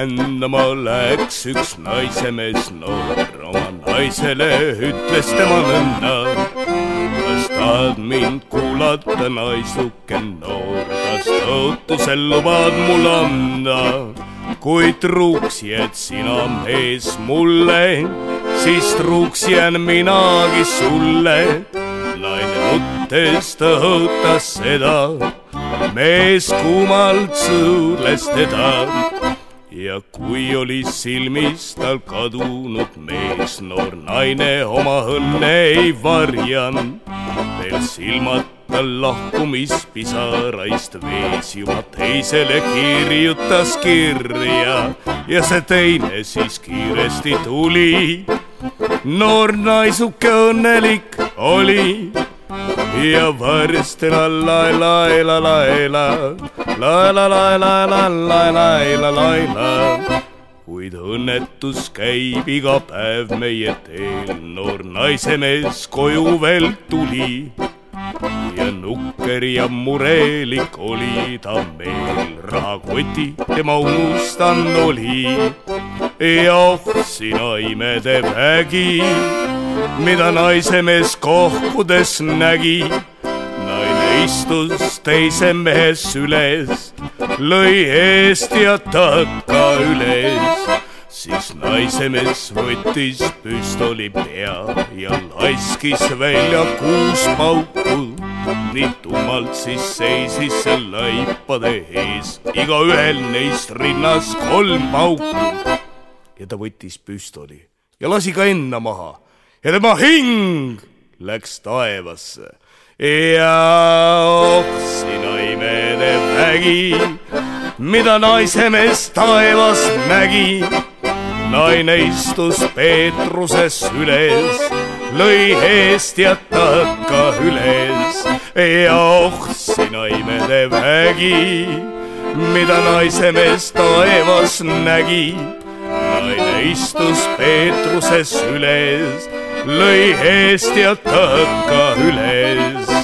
rändama läks üks naisemees noor, oma naisele ütles tema nõnda. kas tahad mind kuulata, naisuke noor, kas tõotusel lubad mul anda? kui truuks jääd sina, mees, mulle, siis truuks jään minagi sulle. naine nuttes tõotas seda mees kuumalt sõõles teda ja kui oli silmis tal kadunud mees, noor naine oma õnne ei varjanud, veel silmad tal lahkumispisaraist vees juba teisele kirjutas kirja. Ja see teine siis kiiresti tuli. noor naisuke õnnelik oli ja varsti la la la la la la la la la la la la la la la kuid õnnetus käib iga päev meie teel, noor naisemees koju veel tuli ja nukker ja murelik oli ta meel, rahakoti tema unustanud oli. ja oh sina imede vägi mida naisemees kohkudes nägi. naine istus teise mehe süles, lõi eest ja takka üles. siis naisemees võttis püstoli pea ja laskis välja kuus pauku. nii tummalt siis seisis see laipade ees, igaühel neist rinnas kolm pauku. ja ta võttis püstoli ja lasi ka enda maha ja tema hing läks taevasse. ja sina imede vägi, mida naisemees taevas nägi. naine istus Peetruses üles, lõi eest ja takka üles ja sina imede vägi, mida naisemees taevas nägi. naine istus Peetruses üles lõi eest ja takka üles